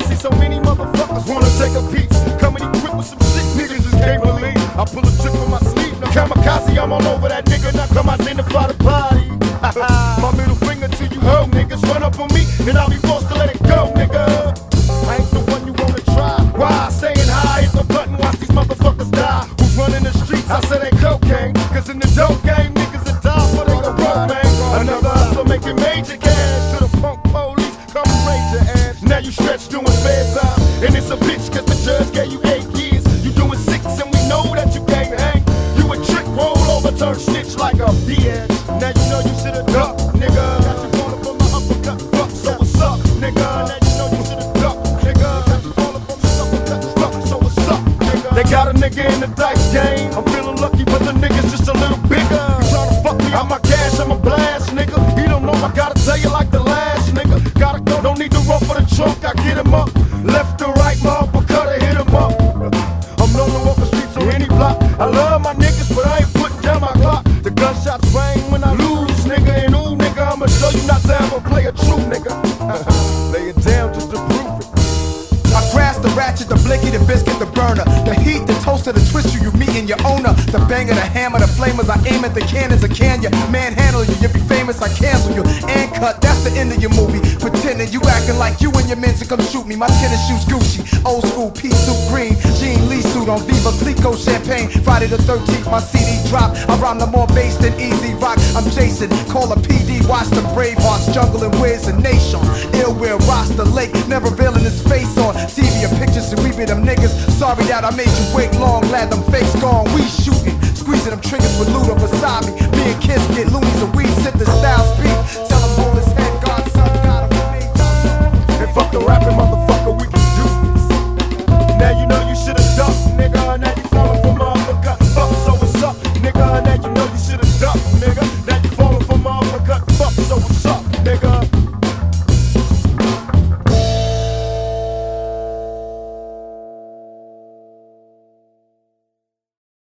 Let's see so many motherfuckers wanna take a piece. Coming equipped with some shit niggas just can't believe. I pull a trick from my sleeve. Now kamikaze, I'm all over that nigga. Now come identify the body. my middle finger to you hoe niggas. Run up on me and I'll be forced to let it go, nigga. I ain't the one you wanna try. Why? Staying high, hit the button, watch these motherfuckers die. Who's running the streets? I said they cocaine. Cause in the dope game, And it's a bitch cause the judge gave you eight years. You doing six and we know that you can't hang. You a trick roll over, turn snitch like a bitch. Now you know you should've ducked, nigga. Got you falling from the uppercut, fuck, so what's up, nigga? Now you know you should've ducked, nigga. Got you falling from the uppercut, fuck, so what's up, nigga? They got a nigga in the dice game. I'm feeling lucky, but the nigga's just a little bigger. You tryna fuck me out my cash, I'm a blast, nigga. He don't know I gotta tell you like the last nigga. Gotta go, don't need to run for the trunk, I get him up. To ever play a true nigga. Lay it down just to prove it. I grasp the ratchet, the blicky, the biscuit, the burner. The heat, the toaster, the twist you, you meet in your owner. The banger, the hammer, the flamers. I aim at the cannons, I can ya. Manhandle you, you be famous, I cancel you. And cut, that's the end of your movie. Pretending you acting like you and your men to come shoot me. My tennis shoes Gucci, old school pea suit green. Jean Lee suit on Veuve Clicquot champagne. Friday the 13th, my CD drop. I rhyme the more bass than easy rock. I'm Jason, call a PD, watch the Bravehearts, jungle and Wiz and Nashawn. Ill will roster lake, never revealing his face on TV or pictures, and we be them niggas. Sorry that I made you wait long, glad them fakes gone. We shooting, squeezing them triggers with Luda beside me. Me and Kiss get loonies and we sit the style speed.